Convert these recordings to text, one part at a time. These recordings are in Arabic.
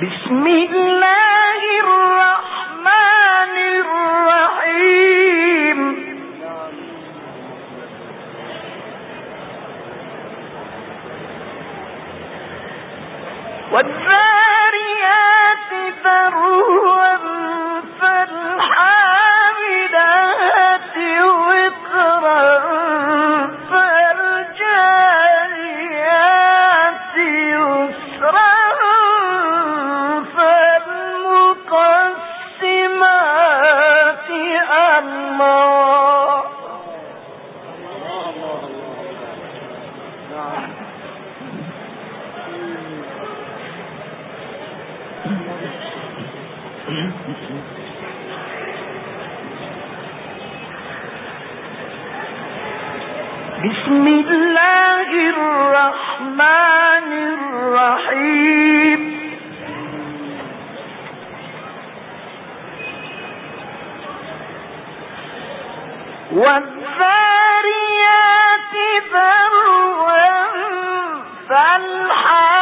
بسم الله الرحمن الرحيم. والذاريات والذاريات ذروا فالحال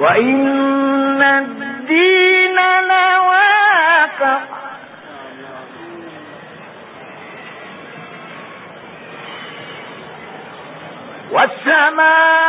وإن الدين لواقع والسماء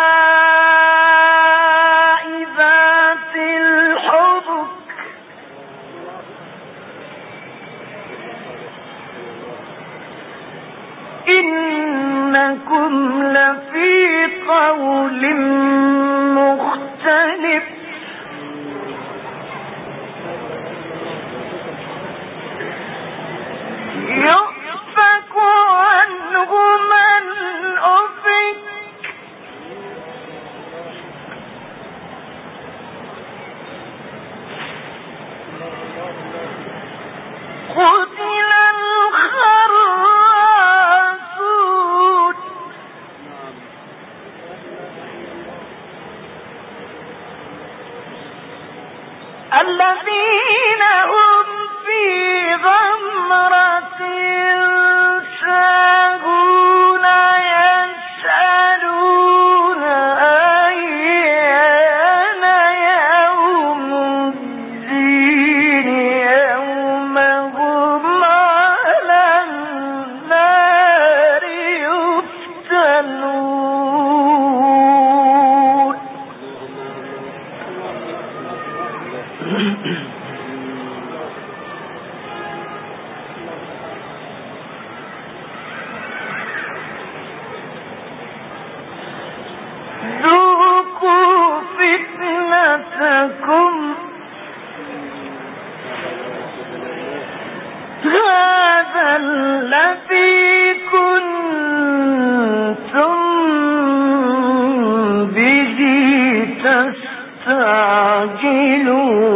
الذين هم في غمرتهم ساجلون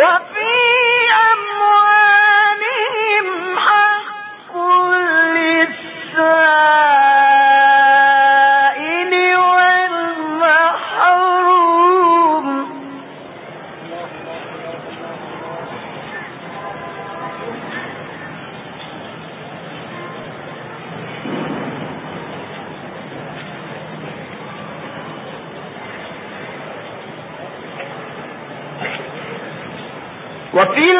وفي وکیل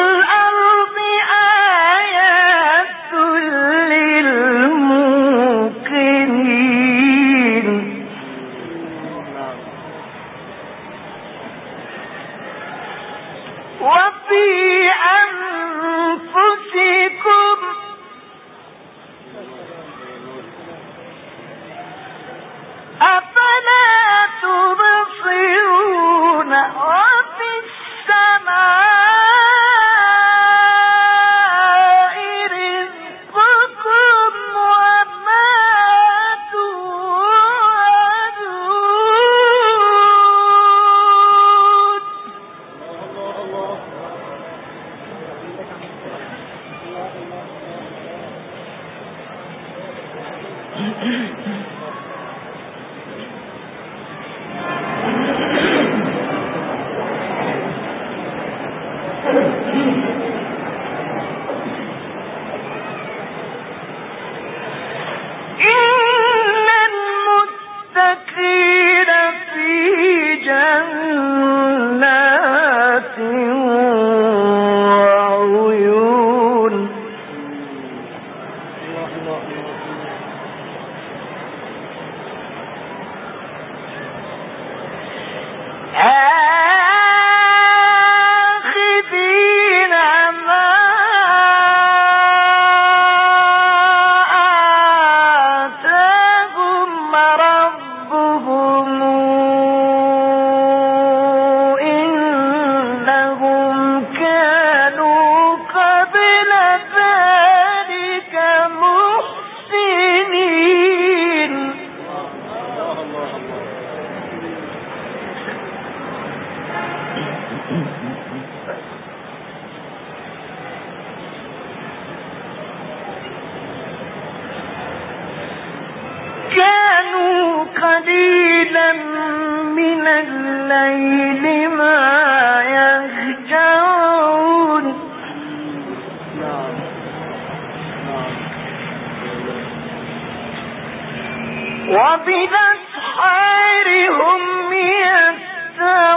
يستغفرون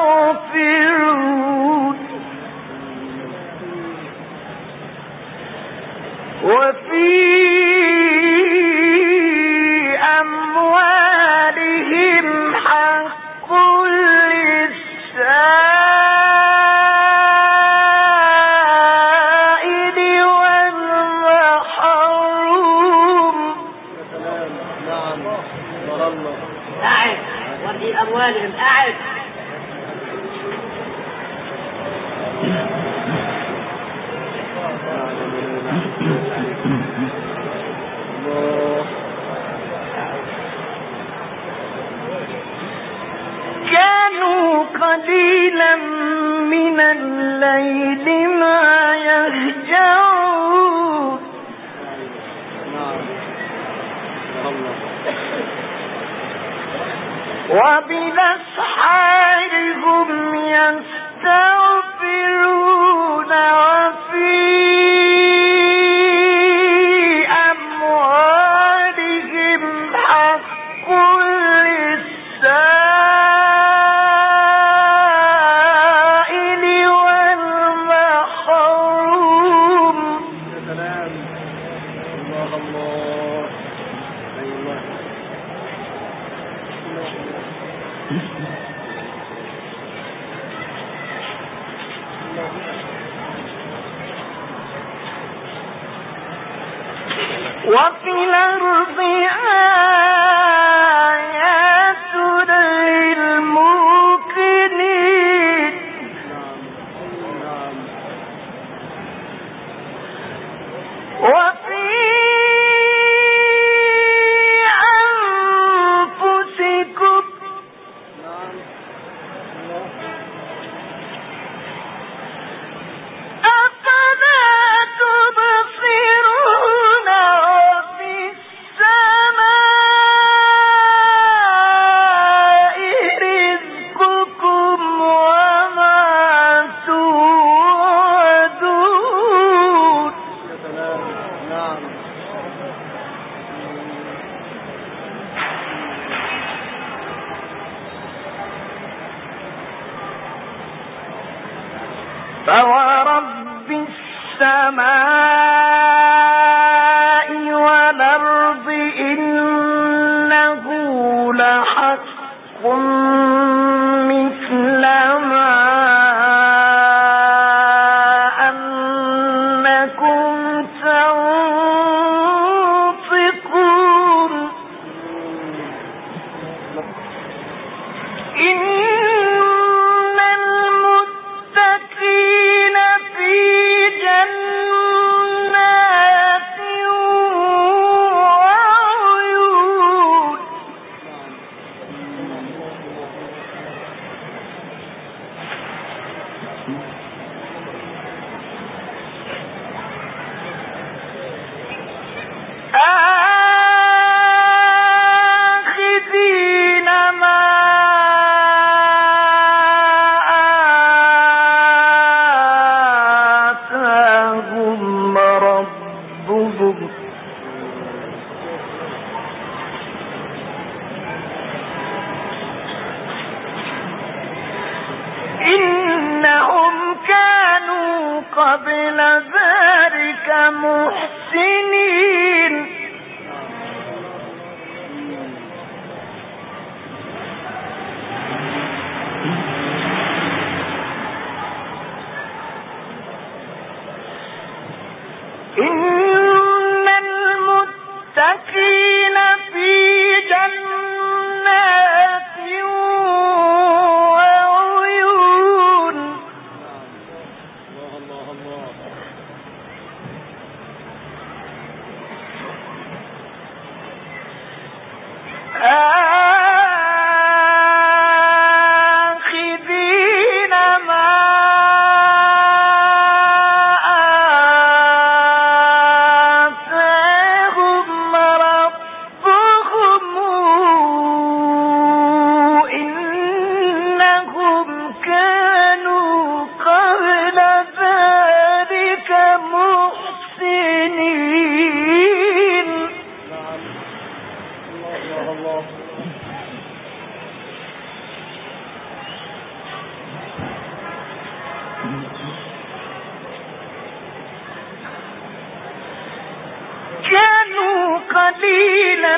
كانوا قليلا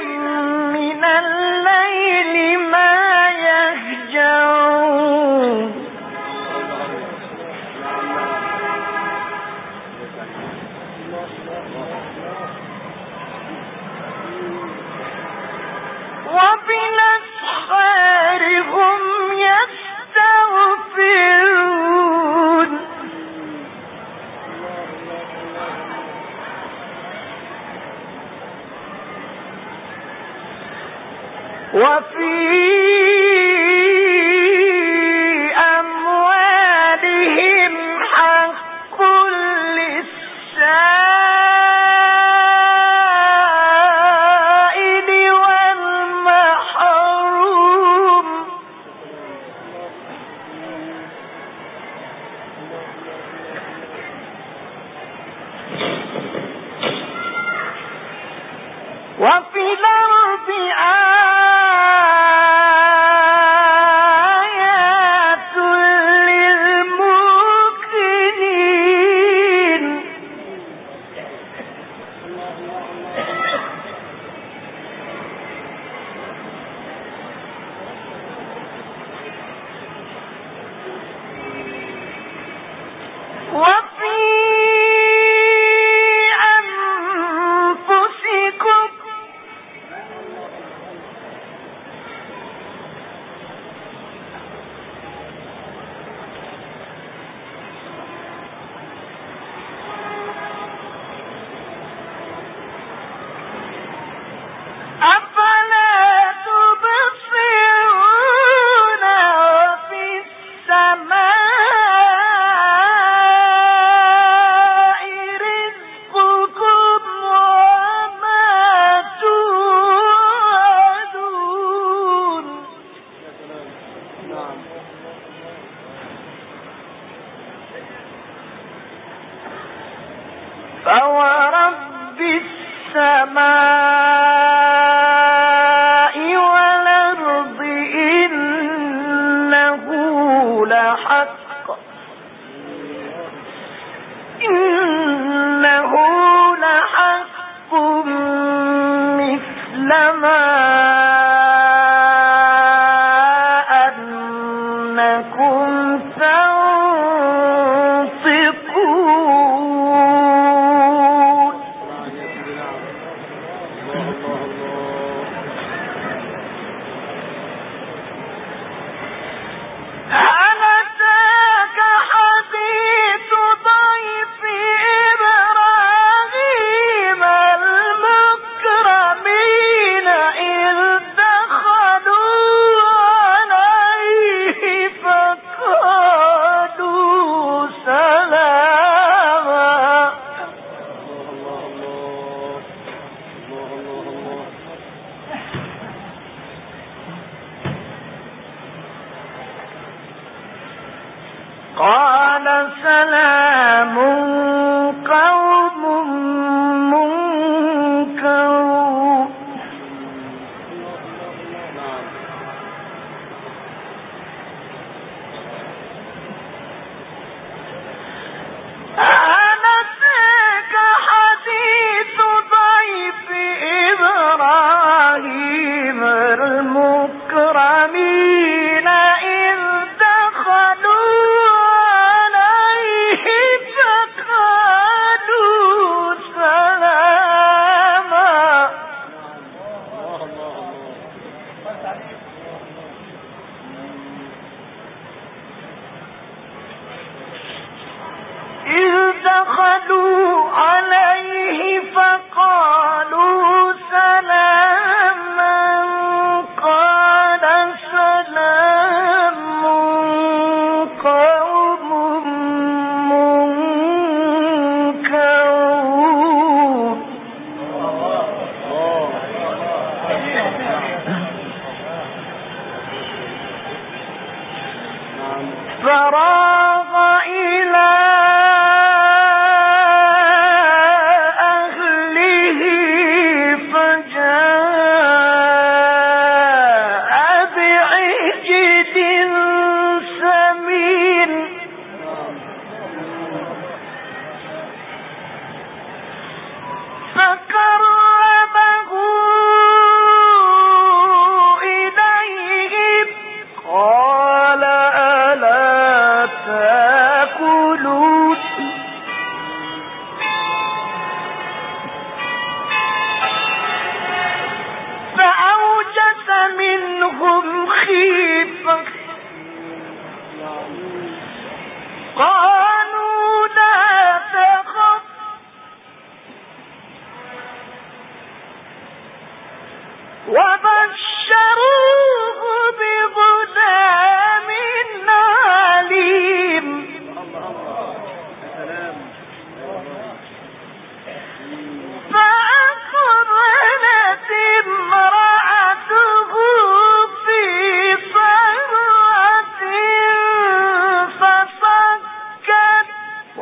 من الليل ما وفي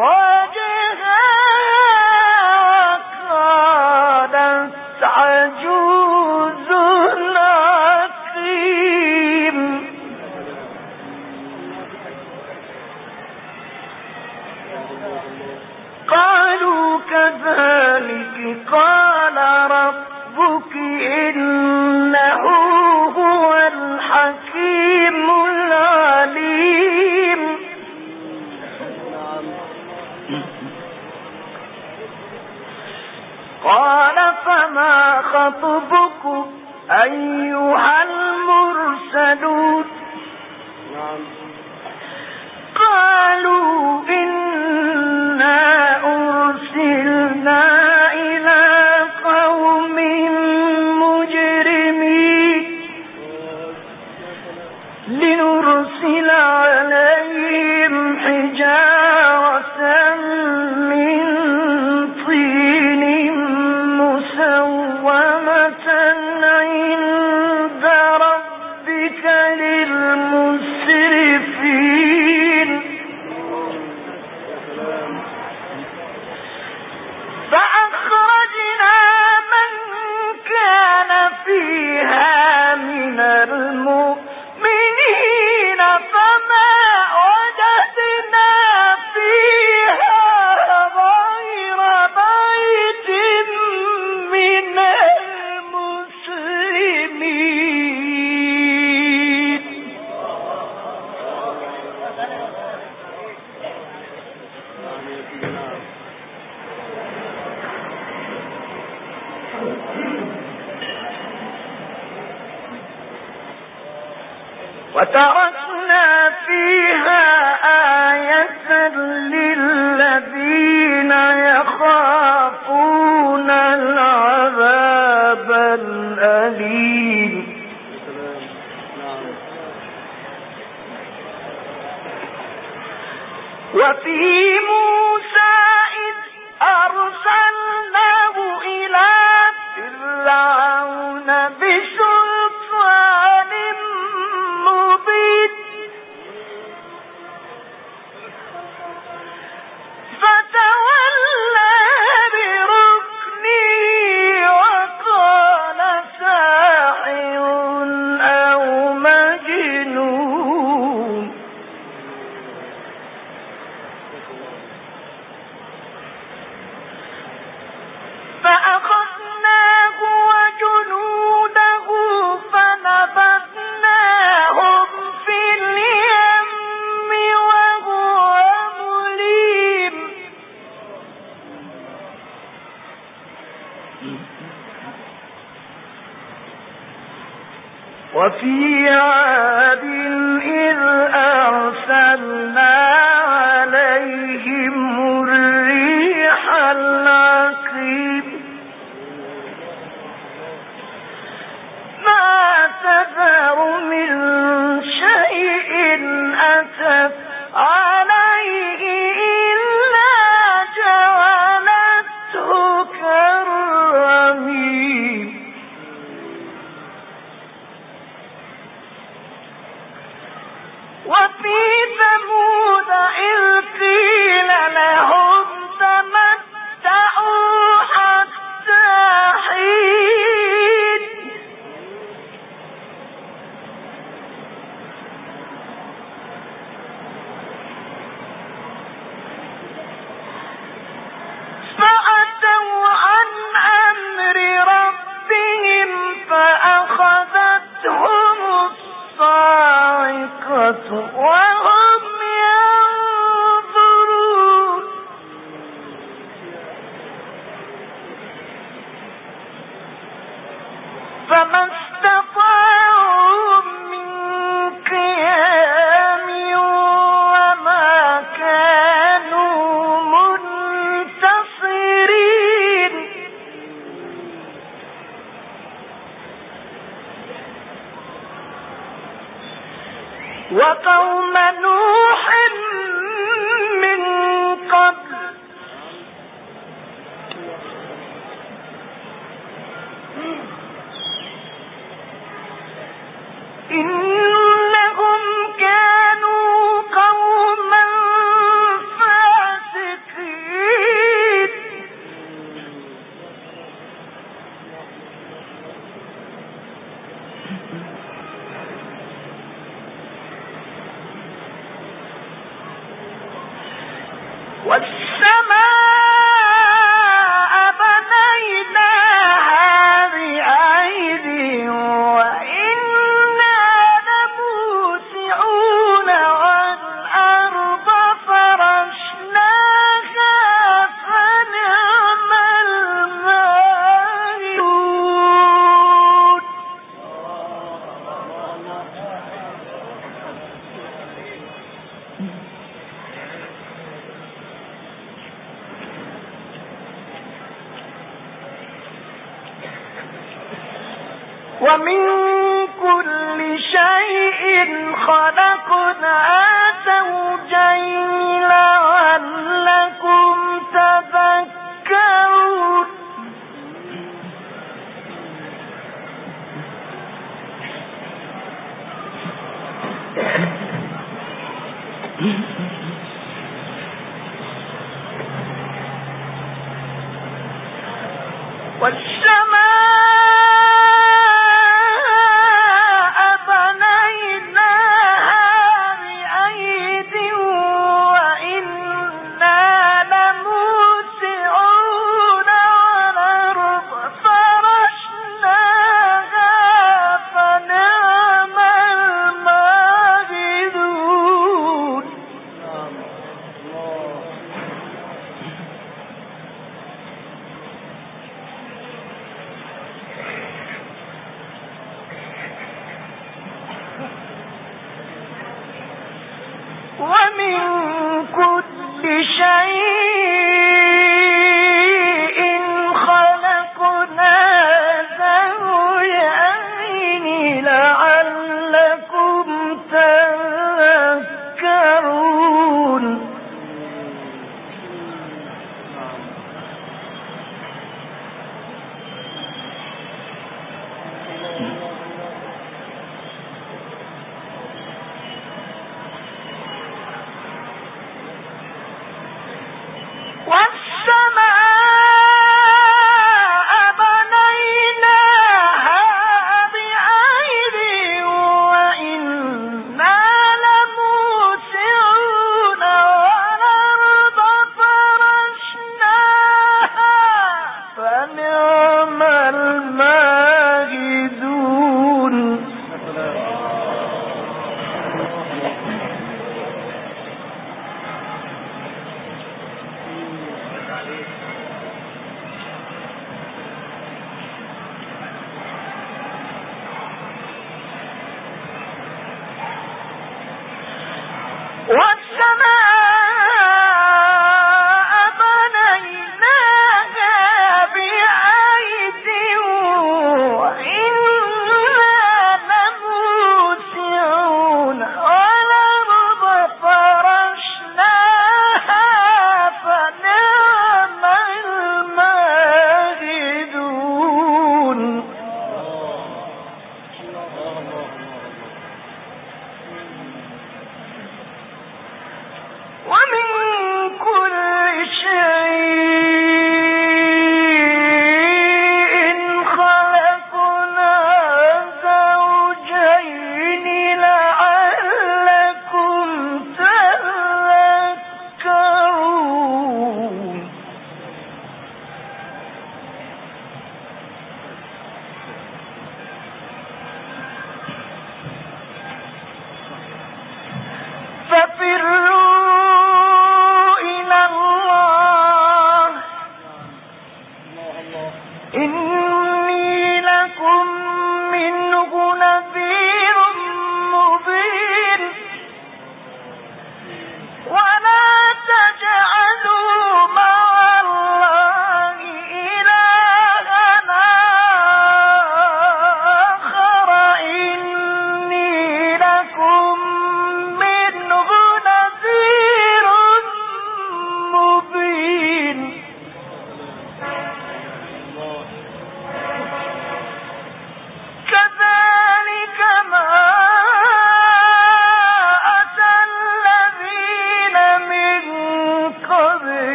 Whoa! وفي عاد إذ أرسلنا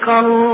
صدق الله